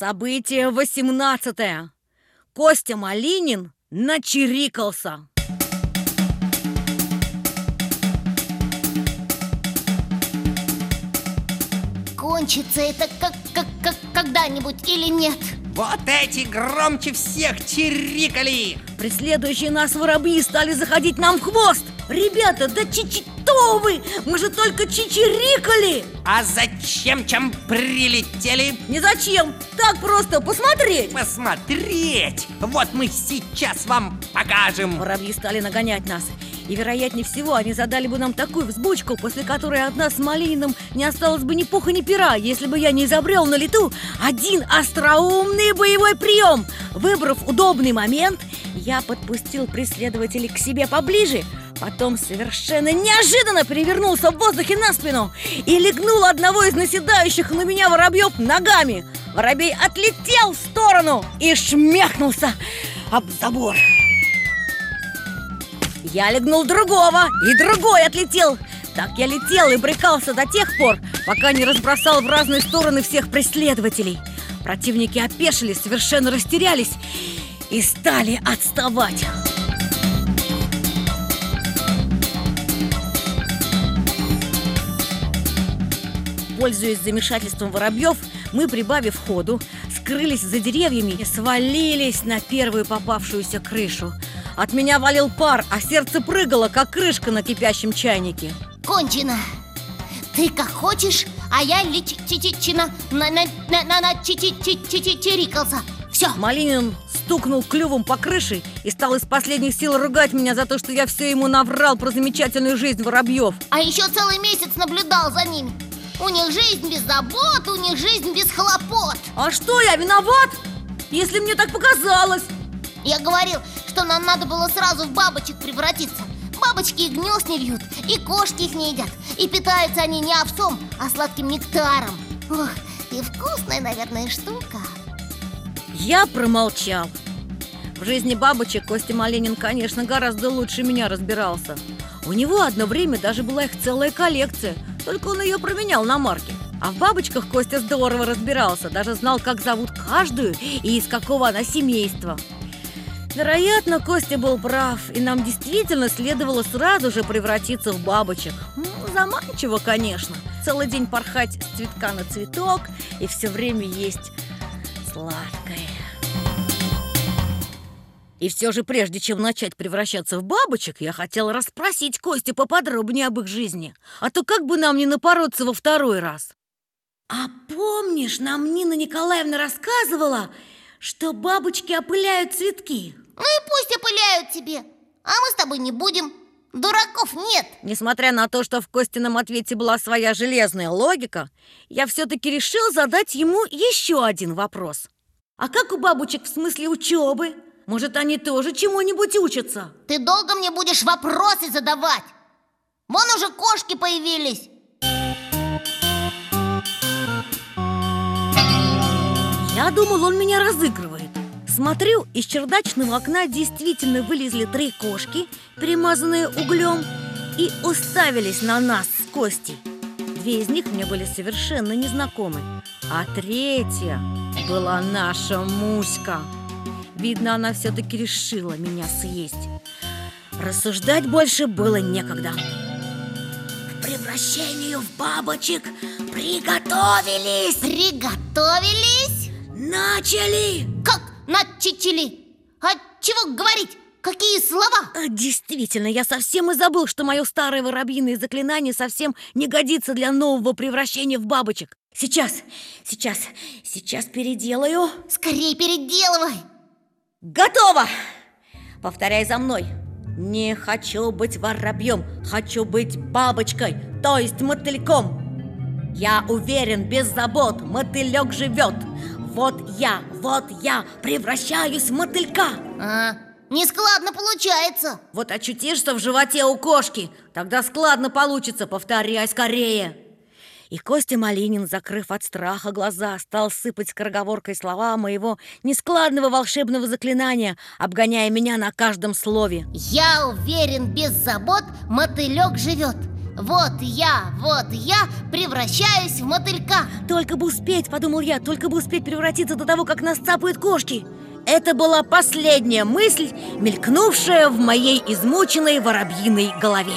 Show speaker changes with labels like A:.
A: Событие 18 Костя Малинин начирикался.
B: Кончится это как, как, как когда-нибудь или нет?
C: Вот эти громче всех чирикали!
A: Преследующие нас воробьи стали заходить нам в хвост. Ребята, да чичито вы! Мы же только чичирикали!
C: А зачем чем прилетели?
A: Не зачем, так просто посмотреть!
C: Посмотреть! Вот мы сейчас вам покажем!
A: Воробьи стали нагонять нас. И, вероятнее всего, они задали бы нам такую взбучку, после которой от нас с Малининым не осталось бы ни пуха, ни пера, если бы я не изобрел на лету один остроумный боевой прием. Выбрав удобный момент, я подпустил преследователей к себе поближе, потом совершенно неожиданно перевернулся в воздухе на спину и легнул одного из наседающих на меня воробьев ногами. Воробей отлетел в сторону и шмяхнулся об забор. Я легнул другого, и другой отлетел Так я летел и брыкался до тех пор, пока не разбросал в разные стороны всех преследователей Противники опешили, совершенно растерялись и стали отставать Пользуясь замешательством воробьев, мы, прибавив ходу, скрылись за деревьями и свалились на первую попавшуюся крышу – от меня валил пар, а сердце прыгало, как крышка на кипящем чайнике.
B: Кончено. Ты как хочешь, а я личичичина на на на на на чирикался. Все
A: Малинин стукнул клювом по крыше и стал из последних сил ругать меня за то, что я все ему наврал про замечательную жизнь воробьев.
B: А еще целый месяц наблюдал за ними У них жизнь без забот, у них жизнь без хлопот.
A: А что, я виноват? Если мне так показалось.
B: Я говорил, что нам надо было сразу в бабочек превратиться. Бабочки и гнезд не вьют, и кошки их не едят И питаются они не овсом, а сладким нектаром. Ох, и вкусная, наверное, штука.
A: Я промолчал. В жизни бабочек Костя Маленин, конечно, гораздо лучше меня разбирался. У него одно время даже была их целая коллекция Только он ее променял на марки а в бабочках Костя здорово разбирался, даже знал, как зовут каждую и из какого она семейства. Вероятно, Костя был прав, и нам действительно следовало сразу же превратиться в бабочек. Ну, заманчиво, конечно. Целый день порхать с цветка на цветок и все время есть сладкое. И все же, прежде чем начать превращаться в бабочек, я хотела расспросить Костю поподробнее об их жизни. А то как бы нам не напороться во второй раз? А помнишь, нам Нина Николаевна рассказывала, что бабочки опыляют цветки?
B: Ну и пусть опыляют тебе А мы с тобой не будем Дураков нет
A: Несмотря на то, что в Костином ответе была своя железная логика Я все-таки решил задать ему еще один вопрос А как у бабочек в смысле учебы? Может, они тоже чему-нибудь учатся?
B: Ты долго мне будешь вопросы задавать Вон уже кошки появились
A: Я думал, он меня разыгрывает Смотрю, из чердачного окна действительно вылезли три кошки, перемазанные углем, и уставились на нас с Костей. Две из них мне были совершенно незнакомы, а третья была наша Муська. Видно, она все-таки решила меня съесть. Рассуждать больше было некогда. К превращению в бабочек приготовились!
B: Приготовились?
A: Начали!
B: Как начичили. А чего говорить? Какие слова?
A: А, действительно, я совсем и забыл, что мое старое воробьиное заклинание совсем не годится для нового превращения в бабочек. Сейчас, сейчас, сейчас переделаю.
B: Скорее переделывай.
A: Готово! Повторяй за мной. Не хочу быть воробьем, хочу быть бабочкой, то есть мотыльком. Я уверен, без забот мотылек живет. Вот я, вот я превращаюсь в мотылька
B: а, Не складно получается
A: Вот очутишься в животе у кошки Тогда складно получится, повторяй скорее и Костя Малинин, закрыв от страха глаза, стал сыпать скороговоркой слова моего нескладного волшебного заклинания, обгоняя меня на каждом слове.
B: Я уверен, без забот мотылек живет. Вот я, вот я превращаюсь в мотылька
A: Только бы успеть, подумал я, только бы успеть превратиться до того, как нас цапают кошки Это была последняя мысль, мелькнувшая в моей измученной воробьиной голове